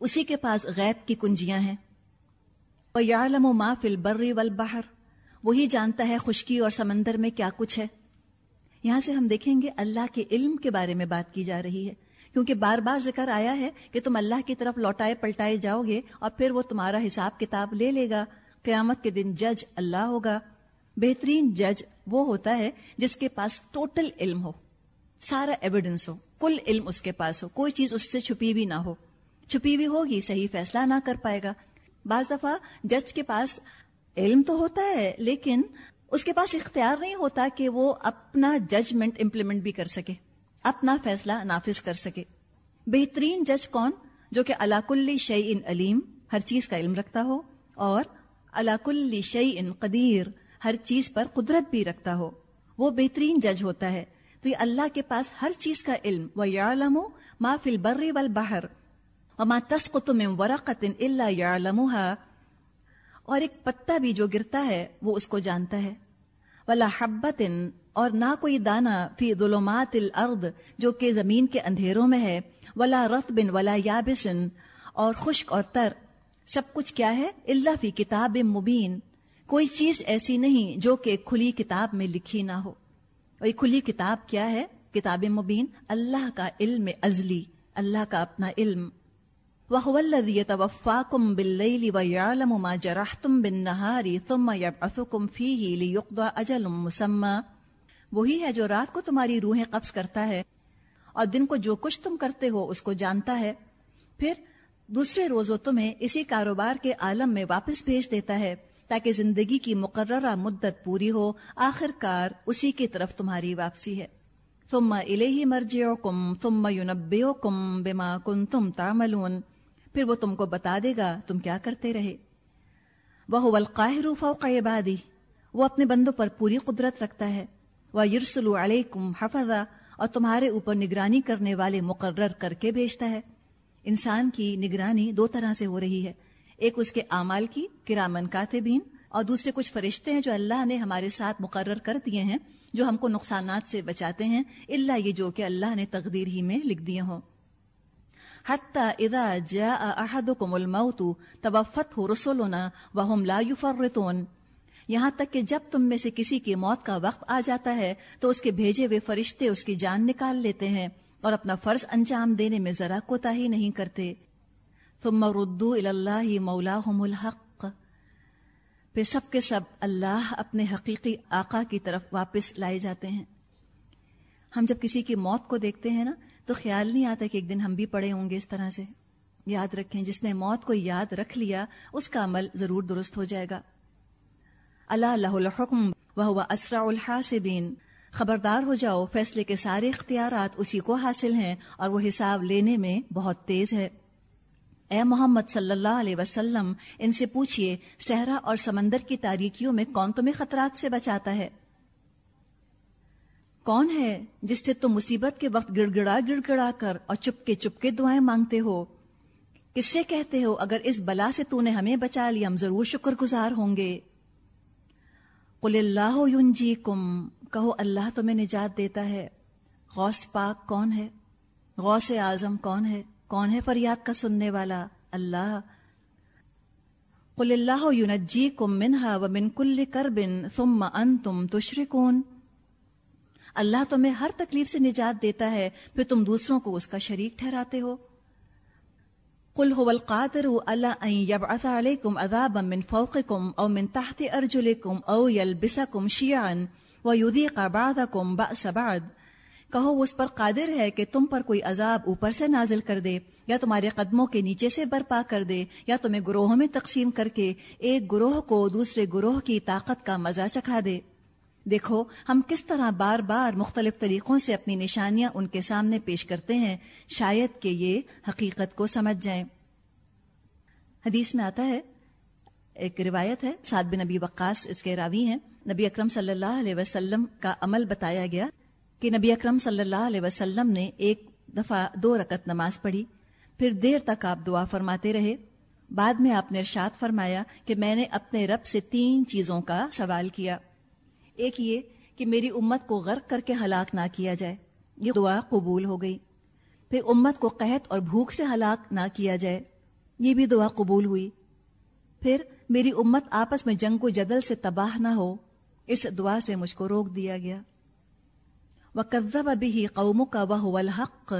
اسی کے پاس غیب کی کنجیاں ہیں۔ اور یعلم و ما فل برری والبحر۔ وہی جانتا ہے خشکی اور سمندر میں کیا کچھ ہے۔ یہاں سے ہم دیکھیں گے اللہ کے علم کے بارے میں بات کی جا رہی ہے۔ کیونکہ بار بار ذکر آیا ہے کہ تم اللہ کی طرف لوٹائے پلٹائے جاؤ گے اور پھر وہ تمہارا حساب کتاب لے لے گا۔ قیامت کے دن جج اللہ ہوگا۔ بہترین جج وہ ہوتا ہے جس کے پاس ٹوٹل علم ہو۔ سارا ایویڈنس ہو۔ کل علم اس کے پاس ہو۔ کوئی چیز اس سے چھپی بھی نہ ہو۔ چھپی بھی ہوگی، صحیح فیصلہ نہ کر پائے گا۔ بعض دفعہ جج کے پاس علم تو ہوتا ہے، لیکن اس کے پاس اختیار نہیں ہوتا کہ وہ اپنا ججمنٹ امپلیمنٹ بھی کر سکے، اپنا فیصلہ نافذ کر سکے۔ بہترین جج کون؟ جو کہ علاقل شعی ان علیم، ہر چیز کا علم رکھتا ہو، اور علاقل شعی ان قدیر، ہر چیز پر قدرت بھی رکھتا ہو۔ وہ بہترین جج ہوتا ہے۔ تو یہ اللہ کے پاس ہر چیز کا علم وہ یا ما فل برری ول وما تسقط من ورقت الا يعلمها۔ اور ایک پتا بھی جو گرتا ہے، وہ اس کو جانتا ہے۔ ولا حبت اور نہ کوئی دانا فی ظلمات الارض جو کہ زمین کے اندھیروں میں ہے۔ ولا رطب ولا یابسن اور خشک اور تر۔ سب کچھ کیا ہے؟ اللہ فی کتاب مبین۔ کوئی چیز ایسی نہیں جو کہ کھلی کتاب میں لکھی نہ ہو۔ اور یہ کھلی کتاب کیا ہے؟ کتاب مبین۔ اللہ کا علم ازلی۔ اللہ کا اپنا علم۔ وهو الذي يتوفاكم بالليل ويعلم ما جرحتم بالنهار ثم يبعثكم فيه ليقضى اجل مسمى۔ وہی ہے جو رات کو تمہاری روحیں قبض کرتا ہے اور دن کو جو کچھ تم کرتے ہو اس کو جانتا ہے۔ پھر دوسرے روز وہ تمہیں اسی کاروبار کے عالم میں واپس بھیج دیتا ہے تاکہ زندگی کی مقررہ مدت پوری ہو۔ آخر کار اسی کی طرف تمہاری واپسی ہے۔ ثم الیہ مرجعکم ثم ینبئکم بما کنتم تعملون۔ پھر وہ تم کو بتا دے گا تم کیا کرتے رہے۔ وہ القاہر فوق عبادی وہ اپنے بندوں پر پوری قدرت رکھتا ہے۔ وہ یرسل علیکم حفظہ اور تمہارے اوپر نگرانی کرنے والے مقرر کر کے بھیجتا ہے۔ انسان کی نگرانی دو طرح سے ہو رہی ہے۔ ایک اس کے اعمال کی، کرامن کاتبین، اور دوسرے کچھ فرشتے ہیں جو اللہ نے ہمارے ساتھ مقرر کر دیے ہیں، جو ہم کو نقصانات سے بچاتے ہیں اللہ یہ جو کہ اللہ نے تقدیر ہی میں لکھ دیے ہوں۔ اذا جاء احدكم الموت توفته رسلنا وهم لا يفرطون۔ یہاں تک کہ جب تم میں سے کسی کی موت کا وقت آ جاتا ہے، تو اس کے بھیجے ہوئے فرشتے اس کی جان نکال لیتے ہیں اور اپنا فرض انجام دینے میں ذرا کوتا ہی نہیں کرتے۔ ثم ردوا الى الله مولاهم الحق۔ پھر سب کے سب اللہ اپنے حقیقی آقا کی طرف واپس لائے جاتے ہیں۔ ہم جب کسی کی موت کو دیکھتے ہیں نا تو خیال نہیں آتا کہ ایک دن ہم بھی پڑے ہوں گے اس طرح سے۔ یاد رکھیں، جس نے موت کو یاد رکھ لیا، اس کا عمل ضرور درست ہو جائے گا۔ اللہ اللہ الحکم وہ اسرا الحاسبین۔ خبردار ہو جاؤ، فیصلے کے سارے اختیارات اسی کو حاصل ہیں اور وہ حساب لینے میں بہت تیز ہے۔ اے محمد صلی اللہ علیہ وسلم، ان سے پوچھئے، صحرا اور سمندر کی تاریکیوں میں کون تمہیں خطرات سے بچاتا ہے؟ کون ہے جس سے تم مصیبت کے وقت گڑ گڑا گڑ گڑا کر اور چپکے چپکے دعائیں مانگتے ہو؟ کس سے کہتے ہو اگر اس بلا سے تو نے ہمیں بچا لیا، ہم ضرور شکر گزار ہوں گے۔ قل اللہ جی کم کہو اللہ تمہیں نجات دیتا ہے۔ غوث پاک کون ہے؟ غوث اعظم کون ہے؟ کون ہے فریاد کا سننے والا؟ اللہ۔ قل اللہ یونجی کم منہا و من کل کربن ثم انتم تشرکون۔ اللہ تمہیں ہر تکلیف سے نجات دیتا ہے، پھر تم دوسروں کو اس کا شریک ٹھہراتے ہو۔ قل هو القادر على ان يبعث عليكم عذابا من فوقكم او من تحت ارجلكم او يلبسكم شيعا ويذيق بعضكم باس بعض۔ کہو، اس پر قادر ہے کہ تم پر کوئی عذاب اوپر سے نازل کر دے، یا تمہارے قدموں کے نیچے سے برپا کر دے، یا تمہیں گروہوں میں تقسیم کر کے ایک گروہ کو دوسرے گروہ کی طاقت کا مزہ چکھا دے۔ دیکھو، ہم کس طرح بار بار مختلف طریقوں سے اپنی نشانیاں ان کے سامنے پیش کرتے ہیں، شاید کہ یہ حقیقت کو سمجھ جائیں۔ حدیث میں آتا ہے، ایک روایت ہے، سعد بن نبی وقاص اس کے راوی ہیں۔ نبی اکرم صلی اللہ علیہ وسلم کا عمل بتایا گیا کہ نبی اکرم صلی اللہ علیہ وسلم نے ایک دفعہ دو رکت نماز پڑھی۔ پھر دیر تک آپ دعا فرماتے رہے۔ بعد میں آپ نے ارشاد فرمایا کہ میں نے اپنے رب سے تین چیزوں کا سوال کیا۔ ایک یہ کہ میری امت کو غرق کر کے ہلاک نہ کیا جائے۔ یہ دعا قبول ہو گئی۔ پھر امت کو قحط اور بھوک سے ہلاک نہ کیا جائے۔ یہ بھی دعا قبول ہوئی۔ پھر میری امت آپس میں جنگ و جدل سے تباہ نہ ہو۔ اس دعا سے مجھ کو روک دیا گیا۔ وہ قبضہ بھی قوموں کا وہ الحق۔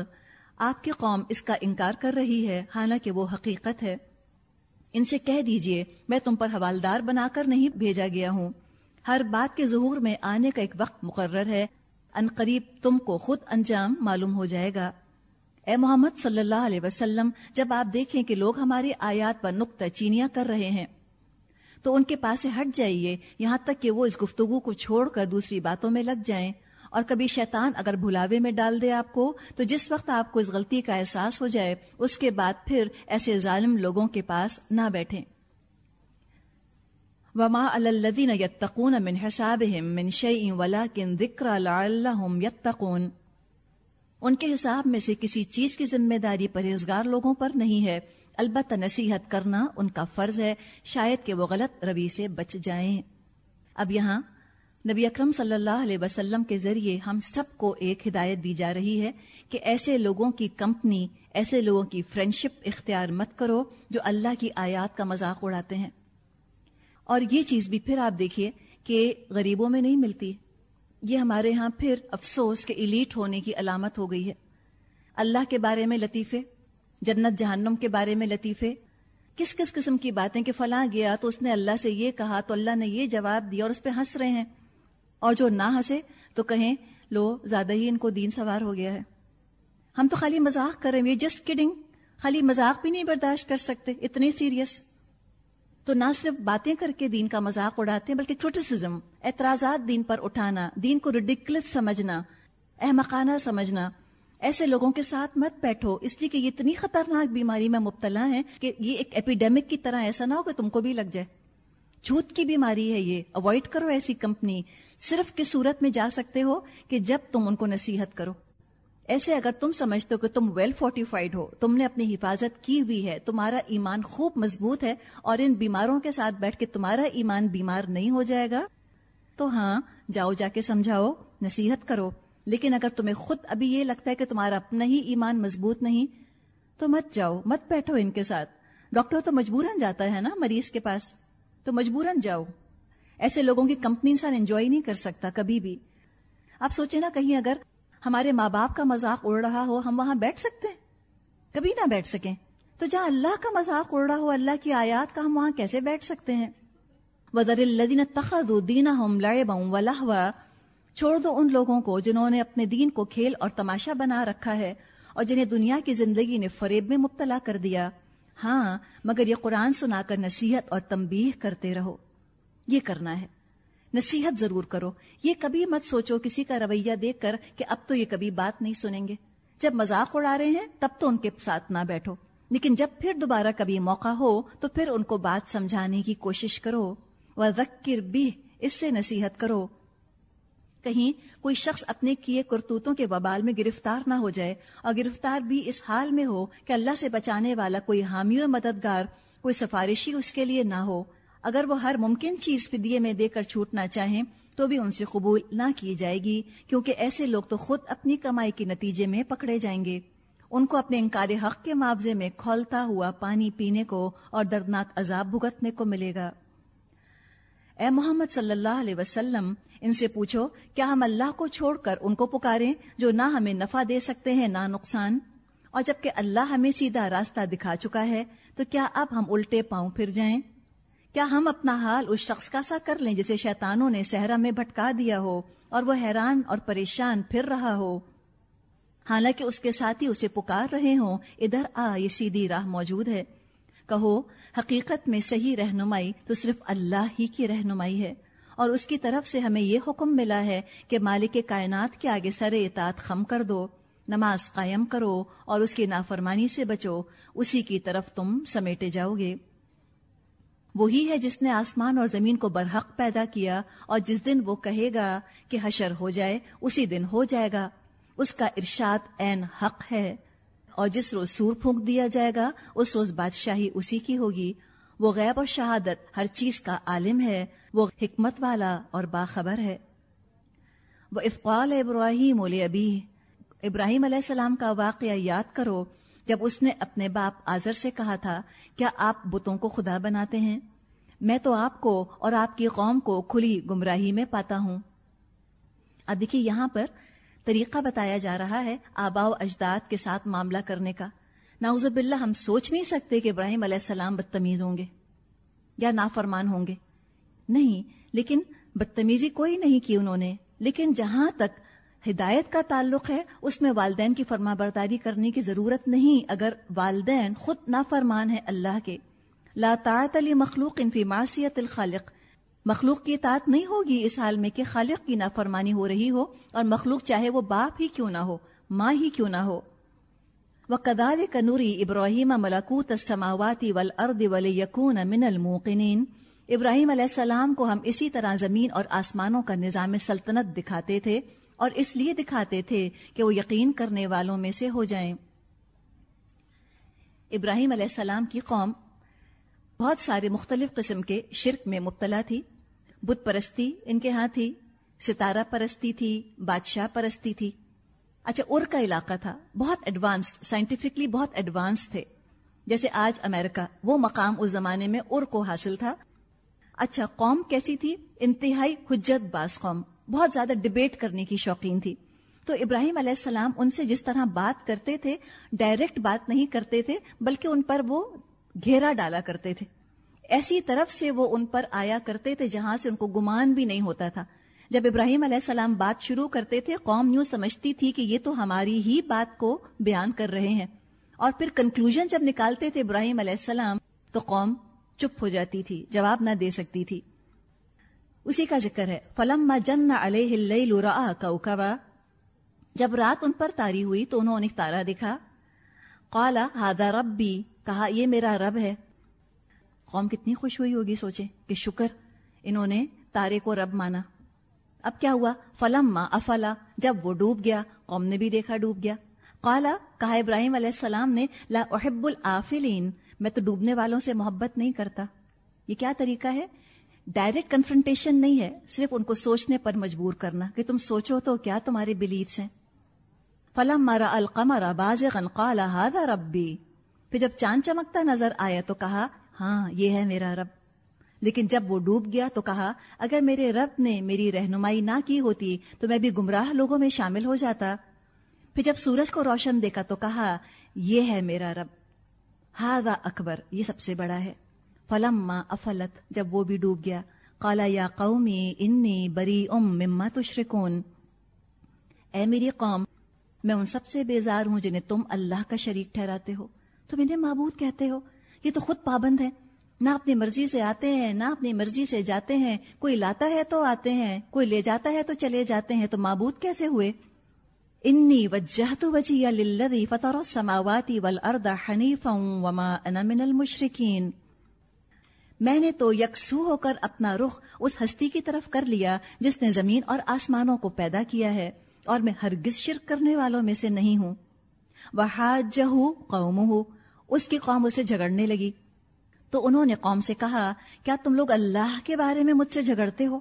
آپ کی قوم اس کا انکار کر رہی ہے، حالانکہ وہ حقیقت ہے۔ ان سے کہہ دیجیے، میں تم پر حوالدار بنا کر نہیں بھیجا گیا ہوں۔ ہر بات کے ظہور میں آنے کا ایک وقت مقرر ہے۔ ان قریب تم کو خود انجام معلوم ہو جائے گا۔ اے محمد صلی اللہ علیہ وسلم، جب آپ دیکھیں کہ لوگ ہماری آیات پر نقطہ چینیاں کر رہے ہیں، تو ان کے پاس سے ہٹ جائیے۔ یہاں تک کہ وہ اس گفتگو کو چھوڑ کر دوسری باتوں میں لگ جائیں۔ اور کبھی شیطان اگر بھلاوے میں ڈال دے آپ کو، تو جس وقت آپ کو اس غلطی کا احساس ہو جائے، اس کے بعد پھر ایسے ظالم لوگوں کے پاس نہ بیٹھیں۔ وما الذين يتقون من حسابهم من شيء ولكن ذكر لعلهم يتقون۔ ان کے حساب میں سے کسی چیز کی ذمہ داری پرہیزگار لوگوں پر نہیں ہے۔ البتہ نصیحت کرنا ان کا فرض ہے۔ شاید کہ وہ غلط روی سے بچ جائیں۔ اب یہاں نبی اکرم صلی اللہ علیہ وسلم کے ذریعے ہم سب کو ایک ہدایت دی جا رہی ہے کہ ایسے لوگوں کی کمپنی، ایسے لوگوں کی فرینڈشپ اختیار مت کرو جو اللہ کی آیات کا مذاق اڑاتے ہیں۔ اور یہ چیز بھی پھر آپ دیکھیے کہ غریبوں میں نہیں ملتی۔ یہ ہمارے ہاں پھر افسوس کے ایلیٹ ہونے کی علامت ہو گئی ہے۔ اللہ کے بارے میں لطیفے، جنت جہنم کے بارے میں لطیفے۔ کس کس قسم کی باتیں کہ فلاں گیا تو اس نے اللہ سے یہ کہا، تو اللہ نے یہ جواب دیا اور اس پہ ہنس رہے ہیں۔ اور جو نہ ہنسے تو کہیں، لو، زیادہ ہی ان کو دین سوار ہو گیا ہے۔ ہم تو خالی مذاق کر رہے ہیں جسٹ کڈنگ خالی مذاق بھی نہیں برداشت کر سکتے، اتنے سیریس تو نہ صرف باتیں کر کے دین کا مذاق اڑاتے ہیں، بلکہ کریٹیسزم اعتراضات دین پر اٹھانا، دین کو ریڈیکلس سمجھنا، احمقانہ سمجھنا، ایسے لوگوں کے ساتھ مت بیٹھو۔ اس لیے کہ یہ اتنی خطرناک بیماری میں مبتلا ہے کہ یہ ایک ایپیڈیمک کی طرح ایسا نہ ہو کہ تم کو بھی لگ جائے۔ جھوٹ کی بیماری ہے یہ۔ اوائڈ کرو ایسی کمپنی صرف کس صورت میں جا سکتے ہو کہ جب تم ان کو نصیحت کرو۔ ایسے اگر تم سمجھتے ہو کہ تم ویل فورٹیفائڈ ہو، تم نے اپنی حفاظت کی ہوئی ہے، تمہارا ایمان خوب مضبوط ہے اور ان بیماروں کے ساتھ بیٹھ کے تمہارا ایمان بیمار نہیں ہو جائے گا، تو ہاں جاؤ جا کے سمجھاؤ، نصیحت کرو۔ لیکن اگر تمہیں خود ابھی یہ لگتا ہے کہ تمہارا اپنا ہی ایمان مضبوط نہیں، تو مت جاؤ، مت بیٹھو ان کے ساتھ۔ ڈاکٹر تو مجبوراً جاتا ہے نا مریض کے پاس؟ تو مجبوراً جاؤ۔ ایسے لوگوں کی کمپنی انسان انجوائے نہیں کر سکتا کبھی بھی۔ آپ سوچیں نا کہیں اگر ہمارے ماں باپ کا مذاق اڑ رہا ہو، ہم وہاں بیٹھ سکتے ہیں۔ کبھی نہ بیٹھ سکیں۔ تو جہاں اللہ کا مذاق اڑ رہا ہو، اللہ کی آیات کا ہم وہاں کیسے بیٹھ سکتے ہیں؟ وزر الدین تخد دینا چھوڑ دو ان لوگوں کو جنہوں نے اپنے دین کو کھیل اور تماشا بنا رکھا ہے اور جنہیں دنیا کی زندگی نے فریب میں مبتلا کر دیا۔ ہاں مگر یہ قرآن سنا کر نصیحت اور تمبیح کرتے رہو۔ یہ کرنا ہے۔ نصیحت ضرور کرو۔ یہ کبھی مت سوچو کسی کا رویہ دیکھ کر کہ اب تو یہ کبھی بات نہیں سنیں گے۔ جب مذاق اڑا رہے ہیں، تب تو ان کے ساتھ نہ بیٹھو۔ لیکن جب پھر دوبارہ کبھی موقع ہو، تو پھر ان کو بات سمجھانے کی کوشش کرو۔ وہ ذکر بھی اس سے نصیحت کرو۔ کہیں کوئی شخص اپنے کیے کرتوتوں کے وبال میں گرفتار نہ ہو جائے اور گرفتار بھی اس حال میں ہو کہ اللہ سے بچانے والا کوئی حامی و مددگار، کوئی سفارشی اس کے لیے نہ ہو۔ اگر وہ ہر ممکن چیز فدیے میں دے کر چھوٹنا چاہیں، تو بھی ان سے قبول نہ کی جائے گی، کیونکہ ایسے لوگ تو خود اپنی کمائی کے نتیجے میں پکڑے جائیں گے۔ ان کو اپنے انکار حق کے معاوضے میں کھولتا ہوا پانی پینے کو اور دردناک عذاب بھگتنے کو ملے گا۔ اے محمد صلی اللہ علیہ وسلم، ان سے پوچھو، کیا ہم اللہ کو چھوڑ کر ان کو پکاریں جو نہ ہمیں نفع دے سکتے ہیں، نہ نقصان؟ اور جبکہ اللہ ہمیں سیدھا راستہ دکھا چکا ہے، تو کیا اب ہم الٹے پاؤں پھر جائیں؟ کیا ہم اپنا حال اس شخص کا سا کر لیں جسے شیطانوں نے صحرا میں بھٹکا دیا ہو اور وہ حیران اور پریشان پھر رہا ہو؟ حالانکہ اس کے ساتھی اسے پکار رہے ہوں، ادھر آ، یہ سیدھی راہ موجود ہے۔ کہو، حقیقت میں صحیح رہنمائی تو صرف اللہ ہی کی رہنمائی ہے۔ اور اس کی طرف سے ہمیں یہ حکم ملا ہے کہ مالک کائنات کے آگے سر اطاعت خم کر دو، نماز قائم کرو اور اس کی نافرمانی سے بچو۔ اسی کی طرف تم سمیٹے جاؤ گے۔ وہی ہے جس نے آسمان اور زمین کو برحق پیدا کیا اور جس دن وہ کہے گا کہ حشر ہو جائے، اسی دن ہو جائے گا۔ اس کا ارشاد عین حق ہے۔ اور جس روز سور پھونک دیا جائے گا، اس روز بادشاہی اسی کی ہوگی۔ وہ غیب اور شہادت ہر چیز کا عالم ہے، وہ حکمت والا اور باخبر ہے۔ وہ افقال ابراہیم ابھی ابراہیم علیہ السلام کا واقعہ یاد کرو۔ جب اس نے اپنے باپ آزر سے کہا تھا، کیا آپ بتوں کو خدا بناتے ہیں؟ میں تو آپ کو اور آپ کی قوم کو کھلی گمراہی میں پاتا ہوں۔ اب دیکھیے یہاں پر طریقہ بتایا جا رہا ہے آبا و اجداد کے ساتھ معاملہ کرنے کا۔ ناؤز باللہ، ہم سوچ نہیں سکتے کہ ابراہیم علیہ السلام بدتمیز ہوں گے یا نافرمان ہوں گے۔ نہیں، لیکن بدتمیزی کوئی نہیں کی انہوں نے، لیکن جہاں تک ہدایت کا تعلق ہے، اس میں والدین کی فرما برداری کرنے کی ضرورت نہیں، اگر والدین خود نافرمان ہے اللہ کے۔ لا طاعت علی مخلوق فی معصیت الخالق۔ مخلوق کی اطاعت نہیں ہوگی اس حال میں کہ خالق کی نافرمانی ہو رہی ہو، اور مخلوق چاہے وہ باپ ہی کیوں نہ ہو، ماں ہی کیوں نہ ہو۔ وہ کدال کنوری ابراہیم ملکوت السماواتی والارض ولیکون من الموقنین ابراہیم علیہ السلام کو ہم اسی طرح زمین اور آسمانوں کا نظام سلطنت دکھاتے تھے۔ اور اس لیے دکھاتے تھے کہ وہ یقین کرنے والوں میں سے ہو جائیں۔ ابراہیم علیہ السلام کی قوم بہت سارے مختلف قسم کے شرک میں مبتلا تھی۔ بت پرستی ان کے ہاں تھی، ستارہ پرستی تھی، بادشاہ پرستی تھی۔ اچھا ار کا علاقہ تھا۔ بہت ایڈوانسڈ سائنٹیفکلی بہت ایڈوانس تھے۔ جیسے آج امریکہ، وہ مقام اس زمانے میں ار کو حاصل تھا۔ اچھا قوم کیسی تھی؟ انتہائی حجت باز قوم۔ بہت زیادہ ڈبیٹ کرنے کی شوقین تھی۔ تو ابراہیم علیہ السلام ان سے جس طرح بات کرتے تھے ڈائریکٹ بات نہیں کرتے تھے، بلکہ ان پر وہ گھیرا ڈالا کرتے تھے۔ ایسی طرف سے وہ ان پر آیا کرتے تھے جہاں سے ان کو گمان بھی نہیں ہوتا تھا۔ جب ابراہیم علیہ السلام بات شروع کرتے تھے، قوم یوں سمجھتی تھی کہ یہ تو ہماری ہی بات کو بیان کر رہے ہیں۔ اور پھر کنکلوژن جب نکالتے تھے ابراہیم علیہ السلام، تو قوم چپ ہو جاتی تھی، جواب نہ دے سکتی تھی۔ اسی کا ذکر ہے۔ فلم جن علیہ کا جب رات ان پر تاری ہوئی تو انہوں نے تارا دکھا قالا ہاضا رب بھی کہا، یہ میرا رب ہے قوم کتنی خوش ہوئی ہوگی سوچے کہ شکر، انہوں نے تارے کو رب مانا۔ اب کیا ہوا؟ فلم ما افلا جب وہ ڈوب گیا، قوم نے بھی دیکھا ڈوب گیا۔ قالا کہا، ابراہیم علیہ السلام نے لا احب العافلین میں تو ڈوبنے والوں سے محبت نہیں کرتا۔ یہ کیا طریقہ ہے؟ ڈائریکٹ کنفرنٹیشن نہیں ہے، صرف ان کو سوچنے پر مجبور کرنا کہ تم سوچو تو کیا تمہارے بلیفس ہیں۔ فلم مارا القمر باز قال هذا ربی پھر جب چاند چمکتا نظر آیا تو کہا ہاں یہ ہے میرا رب۔ لیکن جب وہ ڈوب گیا تو کہا، اگر میرے رب نے میری رہنمائی نہ کی ہوتی تو میں بھی گمراہ لوگوں میں شامل ہو جاتا۔ پھر جب سورج کو روشن دیکھا تو کہا، یہ ہے میرا رب۔ ہاضا اکبر، یہ سب سے بڑا ہے۔ فلم افلت، جب وہ بھی ڈوب گیا۔ کالا یا قومی، انی بری ام مما تشرکون۔ اے میری قوم، میں ان سب سے بیزار ہوں جنہیں تم اللہ کا شریک ٹھہراتے ہو۔ تم انہیں معبود کہتے ہو؟ یہ تو خود پابند ہے نہ اپنی مرضی سے آتے ہیں، نہ اپنی مرضی سے جاتے ہیں۔ کوئی لاتا ہے تو آتے ہیں، کوئی لے جاتا ہے تو چلے جاتے ہیں۔ تو معبود کیسے ہوئے؟ انی وجہت وجہی للذی فطر السماوات والارض حنیفا وما انا من المشرکین۔ میں نے تو یکسو ہو کر اپنا رخ اس ہستی کی طرف کر لیا جس نے زمین اور آسمانوں کو پیدا کیا ہے، اور میں ہرگز شرک کرنے والوں میں سے نہیں ہوں۔ وحاجہ قومہ اس کی قوم اسے جھگڑنے لگی۔ تو انہوں نے قوم سے کہا، کیا تم لوگ اللہ کے بارے میں مجھ سے جھگڑتے ہو؟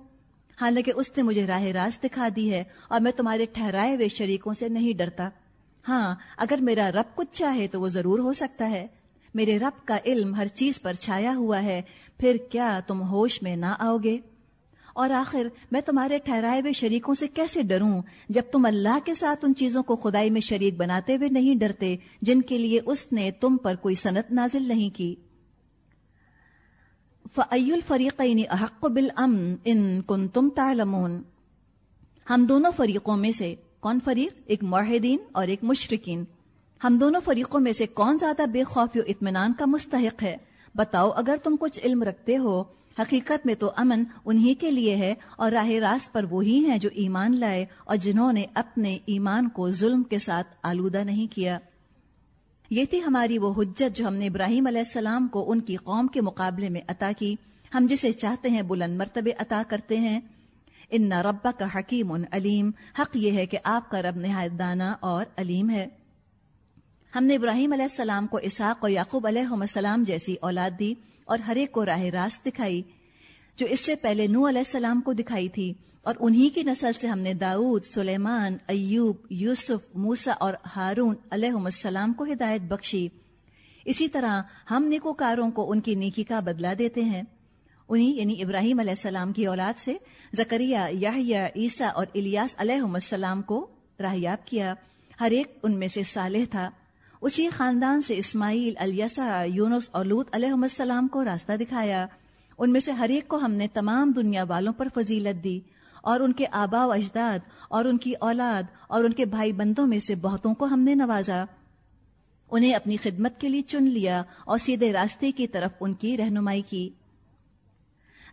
حالانکہ اس نے مجھے راہ راست دکھا دی ہے، اور میں تمہارے ٹھہرائے ہوئے شریکوں سے نہیں ڈرتا۔ ہاں اگر میرا رب کچھ چاہے تو وہ ضرور ہو سکتا ہے۔ میرے رب کا علم ہر چیز پر چھایا ہوا ہے، پھر کیا تم ہوش میں نہ آؤ گے اور آخر، میں تمہارے ٹھہرائے ہوئے شریکوں سے کیسے ڈروں جب تم اللہ کے ساتھ ان چیزوں کو خدائی میں شریک بناتے ہوئے نہیں ڈرتے جن کے لیے اس نے تم پر کوئی صنعت نازل نہیں کی؟ فعی الفریقین احق بالامن ان کن تم تعلمون۔ ہم دونوں فریقوں میں سے کون فریق؟ ایک معاہدین اور ایک مشرقین ہم دونوں فریقوں میں سے کون زیادہ بے خوف و اطمینان کا مستحق ہے؟ بتاؤ، اگر تم کچھ علم رکھتے ہو، حقیقت میں تو امن انہی کے لیے ہے اور راہ راست پر وہی ہیں جو ایمان لائے اور جنہوں نے اپنے ایمان کو ظلم کے ساتھ آلودہ نہیں کیا۔ یہ تھی ہماری وہ حجت جو ہم نے ابراہیم علیہ السلام کو ان کی قوم کے مقابلے میں عطا کی۔ ہم جسے چاہتے ہیں بلند مرتبے عطا کرتے ہیں۔ ان نہ ربا کا حکیم علیم۔ حق یہ ہے کہ آپ کا رب نہایت دانا اور علیم ہے۔ ہم نے ابراہیم علیہ السلام کو اسحاق اور یعقوب علیہ السلام جیسی اولاد دی اور ہر ایک کو راہ راست دکھائی، جو اس سے پہلے نو علیہ السلام کو دکھائی تھی اور انہی کی نسل سے ہم نے داؤد، سلیمان، ایوب، یوسف موسا اور ہارون علیہ السلام کو ہدایت بخشی۔ اسی طرح ہم نیکوکاروں کو ان کی نیکی کا بدلہ دیتے ہیں۔ انہی یعنی ابراہیم علیہ السلام کی اولاد سے زکریہ یاہیا عیسیٰ اور الیاس علیہ السلام کو راہیاب کیا۔ ہر ایک ان میں سے صالح تھا۔ اسی خاندان سے اسماعیل الیسا یونس اور لوت علیہ السلام کو راستہ دکھایا۔ ان میں سے ہر ایک کو ہم نے تمام دنیا والوں پر فضیلت دی اور ان کے آبا و اجداد اور ان کی اولاد اور ان کے بھائی بندوں میں سے بہتوں کو ہم نے نوازا۔ انہیں اپنی خدمت کے لیے چن لیا اور سیدھے راستے کی طرف ان کی رہنمائی کی۔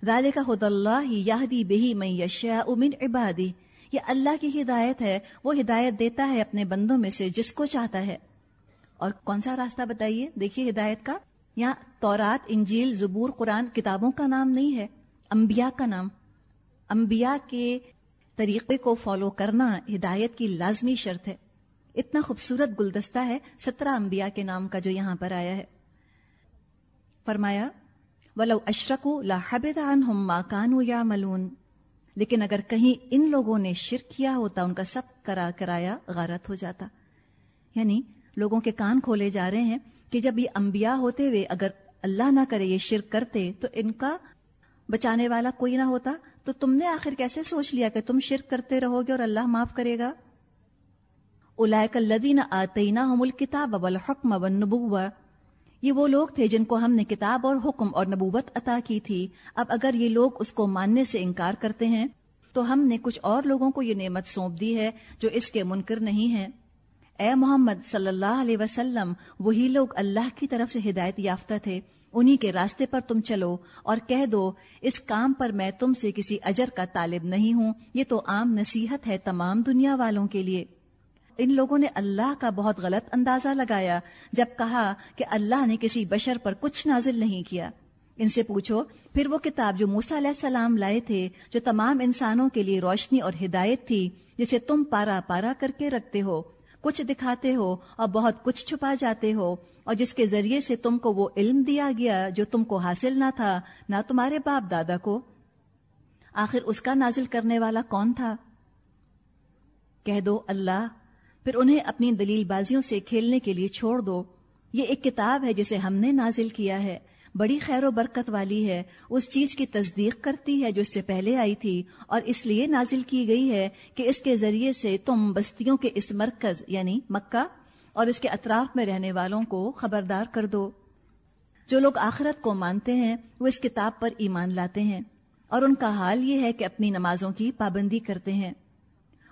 ذالک خد اللہ یہدی بہی میں یشا امن عبادی یہ اللہ کی ہدایت ہے، وہ ہدایت دیتا ہے اپنے بندوں میں سے جس کو چاہتا ہے۔ اور کون سا راستہ بتائیے؟ دیکھیے ہدایت کا۔ یہاں تورات، انجیل، زبور، قرآن کتابوں کا نام نہیں ہے، انبیاء کا نام۔ انبیاء کے طریقے کو فالو کرنا ہدایت کی لازمی شرط ہے۔ اتنا خوبصورت گلدستہ ہے سترہ انبیاء کے نام کا جو یہاں پر آیا ہے۔ فرمایا، ولو اشرکو لاحبت عنہم ما کانو یا ملون لیکن اگر کہیں ان لوگوں نے شرک کیا ہوتا، ان کا سب کرا کرایا غارت ہو جاتا۔ یعنی لوگوں کے کان کھولے جا رہے ہیں کہ جب یہ انبیاء ہوتے ہوئے اگر اللہ نہ کرے یہ شرک کرتے تو ان کا بچانے والا کوئی نہ ہوتا تو تم نے آخر کیسے سوچ لیا کہ تم شرک کرتے رہو گے اور اللہ معاف کرے گا؟ اولائک الذین آتیناہم الکتاب والحکم والنبوہ۔ یہ وہ لوگ تھے جن کو ہم نے کتاب اور حکم اور نبوت عطا کی تھی۔ اب اگر یہ لوگ اس کو ماننے سے انکار کرتے ہیں تو ہم نے کچھ اور لوگوں کو یہ نعمت سونپ دی ہے جو اس کے منکر نہیں ہیں۔ اے محمد صلی اللہ علیہ وسلم، وہی لوگ اللہ کی طرف سے ہدایت یافتہ تھے، انہی کے راستے پر تم چلو اور کہہ دو، اس کام پر میں تم سے کسی اجر کا طالب نہیں ہوں، یہ تو عام نصیحت ہے تمام دنیا والوں کے لیے۔ ان لوگوں نے اللہ کا بہت غلط اندازہ لگایا، جب کہا کہ اللہ نے کسی بشر پر کچھ نازل نہیں کیا۔ ان سے پوچھو، پھر وہ کتاب جو موسا علیہ السلام لائے تھے، جو تمام انسانوں کے لیے روشنی اور ہدایت تھی، جسے تم پارا پارا کر کے رکھتے ہو کچھ دکھاتے ہو اور بہت کچھ چھپا جاتے ہو اور جس کے ذریعے سے تم کو وہ علم دیا گیا جو تم کو حاصل نہ تھا، نہ تمہارے باپ دادا کو۔ آخر اس کا نازل کرنے والا کون تھا؟ کہہ دو اللہ، پھر انہیں اپنی دلیل بازیوں سے کھیلنے کے لیے چھوڑ دو۔ یہ ایک کتاب ہے جسے ہم نے نازل کیا ہے۔ بڑی خیر و برکت والی ہے، اس چیز کی تصدیق کرتی ہے جو اس سے پہلے آئی تھی، اور اس لیے نازل کی گئی ہے کہ اس کے ذریعے سے تم بستیوں کے اس مرکز یعنی مکہ، اور اس کے اطراف میں رہنے والوں کو خبردار کر دو۔ جو لوگ آخرت کو مانتے ہیں، وہ اس کتاب پر ایمان لاتے ہیں، اور ان کا حال یہ ہے کہ اپنی نمازوں کی پابندی کرتے ہیں۔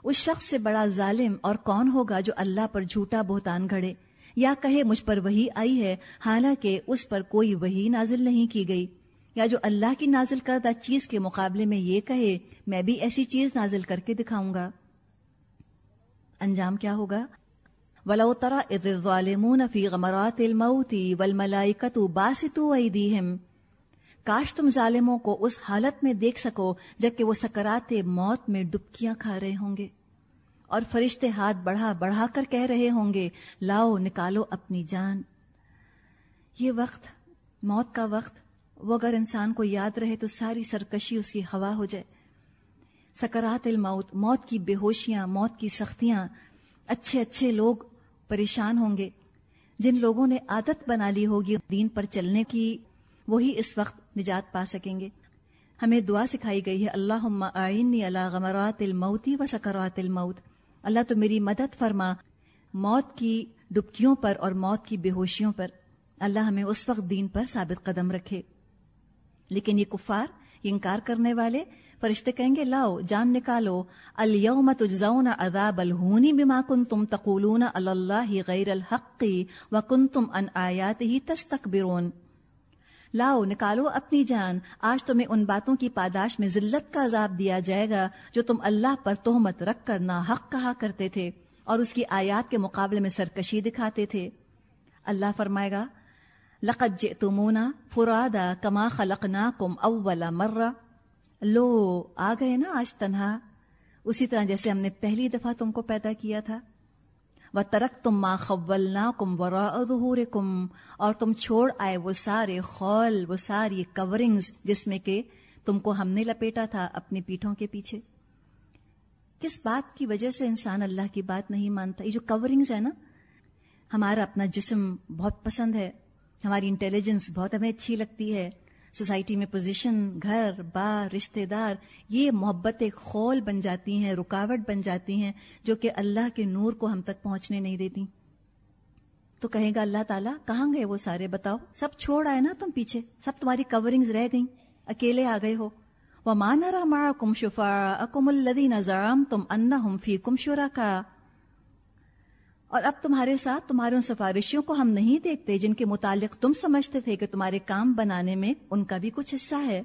اس شخص سے بڑا ظالم اور کون ہوگا جو اللہ پر جھوٹا بہتان گھڑے؟ یا کہے مجھ پر وہی آئی ہے، حالانکہ اس پر کوئی وہی نازل نہیں کی گئی۔ یا جو اللہ کی نازل کردہ چیز کے مقابلے میں یہ کہے، میں بھی ایسی چیز نازل کر کے دکھاؤں گا۔ انجام کیا ہوگا؟ ولو ترى اذ الظالمون في غمرات الموت والملائكه باسطوا ايديهم کاش تم ظالموں کو اس حالت میں دیکھ سکو، جبکہ وہ سکرات موت میں ڈبکیاں کھا رہے ہوں گے۔ اور فرشتے ہاتھ بڑھا بڑھا کر کہہ رہے ہوں گے، لاؤ، نکالو اپنی جان۔ یہ وقت، موت کا وقت، وہ اگر انسان کو یاد رہے تو ساری سرکشی اس کی ہوا ہو جائے۔ سکرات الموت، موت کی بے ہوشیاں موت کی سختیاں۔ اچھے اچھے لوگ پریشان ہوں گے۔ جن لوگوں نے عادت بنا لی ہوگی دین پر چلنے کی، وہی اس وقت نجات پا سکیں گے۔ ہمیں دعا سکھائی گئی ہے اللہ آئینی اللہ غمرات الموتی و سکرات الموت۔ اللہ تو میری مدد فرما، موت کی ڈبکیوں پر اور موت کی بے ہوشیوں پر اللہ ہمیں اس وقت دین پر ثابت قدم رکھے۔ لیکن یہ کفار، یہ انکار کرنے والے فرشتے کہیں گے، لاؤ، جان نکالو اليوم تجزون عذاب الہونی بما کنتم تقولون اللہ غیر الحق وکنتم ان آیاته تستکبرون۔ لاؤ، نکالو اپنی جان۔ آج تمہیں ان باتوں کی پاداش میں ذلت کا عذاب دیا جائے گا جو تم اللہ پر تہمت رکھ کر نہ حق کہا کرتے تھے اور اس کی آیات کے مقابلے میں سرکشی دکھاتے تھے۔ اللہ فرمائے گا، لقد جئتمونا فرادا کما خلقناکم اول مرہ۔ لو، آ گئے نا آج تنہا۔ اسی طرح جیسے ہم نے پہلی دفعہ تم کو پیدا کیا تھا۔ وہ ترک تم ماں خول کم ورا کم اور تم چھوڑ آئے وہ سارے خول، وہ ساری کورنگز جس میں کہ تم کو ہم نے لپیٹا تھا اپنی پیٹھوں کے پیچھے۔ کس بات کی وجہ سے انسان اللہ کی بات نہیں مانتا؟ یہ جو کورنگز ہے نا، ہمارا اپنا جسم بہت پسند ہے، ہماری انٹیلیجنس بہت ہمیں اچھی لگتی ہے۔ سوسائٹی میں پوزیشن، گھر، بار رشتے دار، یہ محبت ایک خول بن جاتی ہیں، رکاوٹ بن جاتی ہیں، جو کہ اللہ کے نور کو ہم تک پہنچنے نہیں دیتی۔ تو کہے گا اللہ تعالیٰ، کہاں گئے وہ سارے؟ بتاؤ۔ سب چھوڑ آئے نا تم پیچھے۔ سب تمہاری کورنگز رہ گئیں۔ اکیلے آ گئے ہو۔ وہ مانا را کم شفا اکم الدی نظام تم انا ہم فی کم شورا کا اور اب تمہارے ساتھ تمہارے ان سفارشیوں کو ہم نہیں دیکھتے جن کے متعلق تم سمجھتے تھے کہ تمہارے کام بنانے میں ان کا بھی کچھ حصہ ہے۔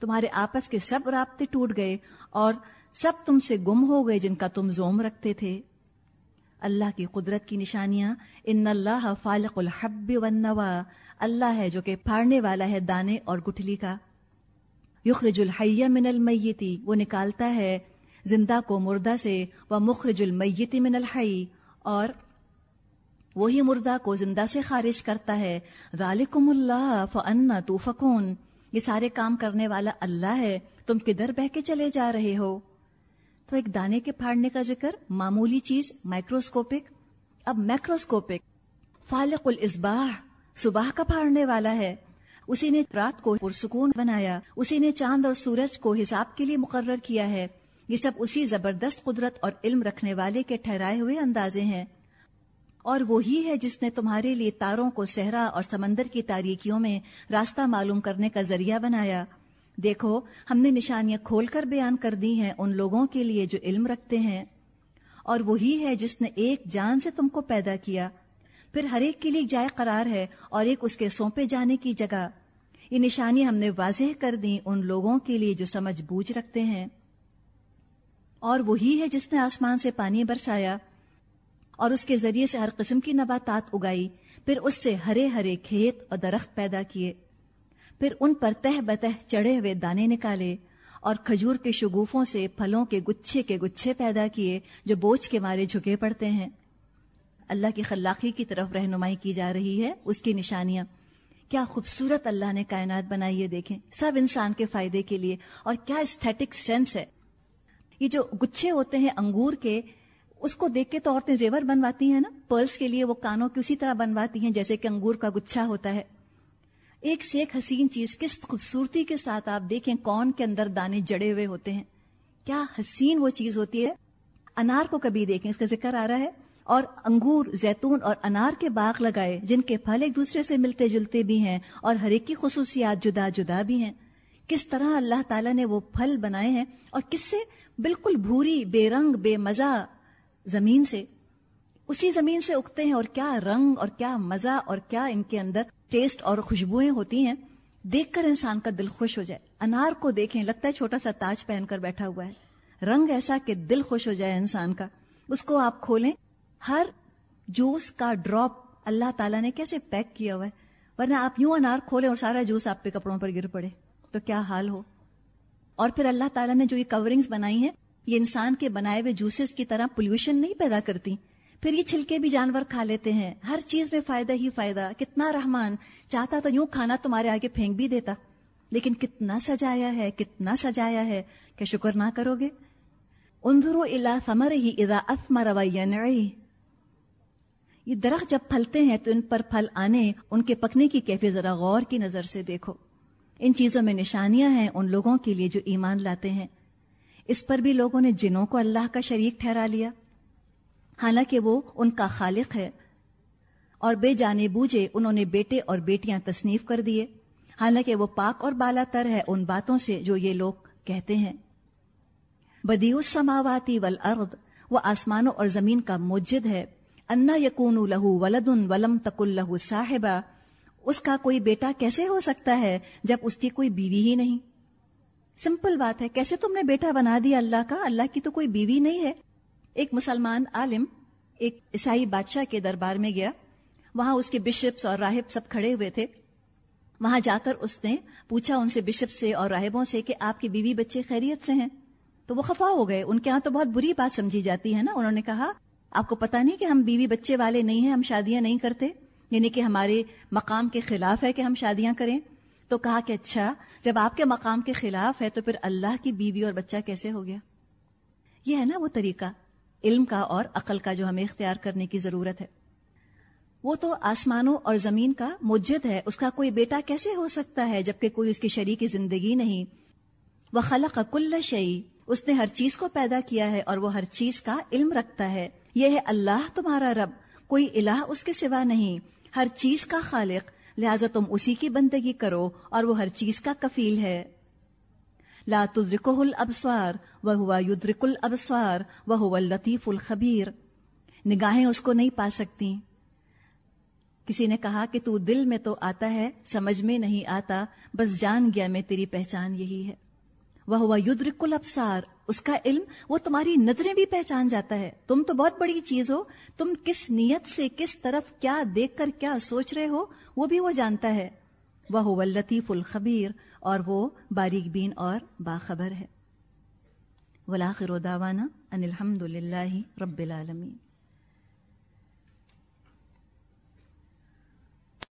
تمہارے آپس کے سب رابطے ٹوٹ گئے اور سب تم سے گم ہو گئے جن کا تم زوم رکھتے تھے۔ اللہ کی قدرت کی نشانیاں، ان اللہ فالق الحب والنوا، اللہ ہے جو کہ پھاڑنے والا ہے دانے اور گٹھلی کا۔ یخرج الحیہ من المیتی وہ نکالتا ہے زندہ کو مردہ سے وہ مخرج المیتی من الحی۔ اور وہی مردہ کو زندہ سے خارج کرتا ہے۔ ذالکم اللہ فانا توفکون یہ سارے کام کرنے والا اللہ ہے۔ تم کدھر بہ کے چلے جا رہے ہو؟ تو ایک دانے کے پھاڑنے کا ذکر، معمولی چیز، مائکروسکوپک۔ اب میکروسکوپک۔ فالق الاسباح صبح کا پھاڑنے والا ہے۔ اسی نے رات کو پرسکون بنایا۔ اسی نے چاند اور سورج کو حساب کے لیے مقرر کیا ہے۔ یہ سب اسی زبردست قدرت اور علم رکھنے والے کے ٹھہرائے ہوئے اندازے ہیں۔ اور وہی ہے جس نے تمہارے لیے تاروں کو صحرا اور سمندر کی تاریکیوں میں راستہ معلوم کرنے کا ذریعہ بنایا۔ دیکھو، ہم نے نشانیاں کھول کر بیان کر دی ہیں ان لوگوں کے لیے جو علم رکھتے ہیں۔ اور وہی ہے جس نے ایک جان سے تم کو پیدا کیا۔ پھر ہر ایک کے لیے جائے قرار ہے اور ایک اس کے سونپے جانے کی جگہ۔ یہ نشانی ہم نے واضح کر دی ان لوگوں کے لیے جو سمجھ بوجھ رکھتے ہیں۔ اور وہی ہے جس نے آسمان سے پانی برسایا اور اس کے ذریعے سے ہر قسم کی نباتات اگائی، پھر اس سے ہرے ہرے کھیت اور درخت پیدا کیے۔ پھر ان پر تہ بتہ چڑھے ہوئے دانے نکالے اور کھجور کے شگوفوں سے پھلوں کے گچھے کے گچھے پیدا کیے جو بوجھ کے مارے جھکے پڑتے ہیں۔ اللہ کی خلاقی کی طرف رہنمائی کی جا رہی ہے، اس کی نشانیاں۔ کیا خوبصورت اللہ نے کائنات بنائی ہے دیکھیں۔ سب انسان کے فائدے کے لیے اور کیا استھیٹک سینس ہے۔ یہ جو گچھے ہوتے ہیں انگور کے، اس کو دیکھ کے تو عورتیں زیور بنواتی ہیں نا؟ پرلس کے لیے وہ کانوں کی اسی طرح بنواتی ہیں جیسے کہ انگور کا گچھا ہوتا ہے۔ ایک سے ایک حسین چیز کس خوبصورتی کے ساتھ آپ دیکھیں کون کے اندر دانے جڑے ہوئے ہوتے ہیں۔ کیا حسین وہ چیز ہوتی ہے؟ انار کو کبھی دیکھیں، اس کا ذکر آ رہا ہے۔ اور انگور، زیتون اور انار کے باغ لگائے، جن کے پھل ایک دوسرے سے ملتے جلتے بھی ہیں اور ہر ایک کی خصوصیات جدا جدا بھی ہیں۔ کس طرح اللہ تعالیٰ نے وہ پھل بنائے ہیں اور کس سے بالکل بھوری، بے رنگ، بے مزہ زمین سے۔ اسی زمین سے اگتے ہیں اور کیا رنگ اور کیا مزہ اور کیا ان کے اندر ٹیسٹ اور خوشبوئیں ہوتی ہیں۔ دیکھ کر انسان کا دل خوش ہو جائے۔ انار کو دیکھیں، لگتا ہے چھوٹا سا تاج پہن کر بیٹھا ہوا ہے۔ رنگ ایسا کہ دل خوش ہو جائے انسان کا۔ اس کو آپ کھولیں۔ ہر جوس کا ڈراپ اللہ تعالیٰ نے کیسے پیک کیا ہوا ہے؟ ورنہ آپ یوں انار کھولیں اور سارا جوس آپ پہ کپڑوں پر گر پڑے۔ تو کیا حال ہو؟ اور پھر اللہ تعالیٰ نے جو یہ کورنگز بنائی ہیں، یہ انسان کے بنائے ہوئے جوسز کی طرح پولوشن نہیں پیدا کرتی۔ پھر یہ چھلکے بھی جانور کھا لیتے ہیں۔ ہر چیز میں فائدہ ہی فائدہ۔ کتنا رحمان، چاہتا تو یوں کھانا تمہارے آگے پھینک بھی دیتا۔ لیکن کتنا سجایا ہے، کتنا سجایا ہے کہ شکر نہ کرو گے۔ اندرو الا ثمر ہی ادا اثمر یہ درخت جب پھلتے ہیں تو ان پر پھل آنے، ان کے پکنے کی کیفیت ذرا غور کی نظر سے دیکھو۔ ان چیزوں میں نشانیاں ہیں ان لوگوں کے لیے جو ایمان لاتے ہیں۔ اس پر بھی لوگوں نے جنوں کو اللہ کا شریک ٹھہرا لیا۔ حالانکہ وہ ان کا خالق ہے۔ اور بے جانے بوجھے انہوں نے بیٹے اور بیٹیاں تصنیف کر دیے۔ حالانکہ وہ پاک اور بالا تر ہے ان باتوں سے جو یہ لوگ کہتے ہیں۔ بدیو سماواتی ول ارد وہ آسمانوں اور زمین کا مجد ہے۔ انا یقون لہو ولد ولم تک لہو صاحبہ اس کا کوئی بیٹا کیسے ہو سکتا ہے جب اس کی کوئی بیوی ہی نہیں؟ سمپل بات ہے، کیسے تم نے بیٹا بنا دیا اللہ کا؟ اللہ کی تو کوئی بیوی نہیں ہے۔ ایک مسلمان عالم، ایک عیسائی بادشاہ کے دربار میں گیا۔ وہاں اس کے بشپس اور راہب سب کھڑے ہوئے تھے۔ وہاں جا کر اس نے پوچھا ان سے بشپ سے اور راہبوں سے کہ آپ کی بیوی بچے خیریت سے ہیں؟ تو وہ خفا ہو گئے۔ ان کے ہاں تو بہت بری بات سمجھی جاتی ہے نا؟ انہوں نے کہا، آپ کو پتا نہیں کہ ہم بیوی بچے والے نہیں ہیں، ہم شادیاں نہیں کرتے۔ یعنی کہ ہمارے مقام کے خلاف ہے کہ ہم شادیاں کریں؟ تو کہا کہ اچھا جب آپ کے مقام کے خلاف ہے تو پھر اللہ کی بیوی اور بچہ کیسے ہو گیا؟ یہ ہے نا وہ طریقہ، علم کا اور عقل کا جو ہمیں اختیار کرنے کی ضرورت ہے۔ وہ تو آسمانوں اور زمین کا مجد ہے، اس کا کوئی بیٹا کیسے ہو سکتا ہے جبکہ کوئی اس کی شریک زندگی نہیں؟ وہ خلق کل شعی اس نے ہر چیز کو پیدا کیا ہے اور وہ ہر چیز کا علم رکھتا ہے۔ یہ ہے اللہ تمہارا رب، کوئی الہ اس کے سوا نہیں۔ ہر چیز کا خالق، لہذا تم اسی کی بندگی کرو اور وہ ہر چیز کا کفیل ہے۔ لا تدرکہ الابصار وہو یدرک الابصار وہو اللطیف الخبیر۔ نگاہیں اس کو نہیں پا سکتی۔ کسی نے کہا کہ تو دل میں تو آتا ہے، سمجھ میں نہیں آتا، بس جان گیا میں تیری پہچان یہی ہے۔ وہ ہوا یدرک الابصار۔ اس کا علم وہ تمہاری نظریں بھی پہچان جاتا ہے۔ تم تو بہت بڑی چیز ہو۔ تم کس نیت سے کس طرف کیا دیکھ کر کیا سوچ رہے ہو وہ بھی وہ جانتا ہے۔ وہ لطیف الخبیر اور وہ باریک بین اور باخبر ہے۔ ولاخر داوانا ان الحمد للہ رب العالمین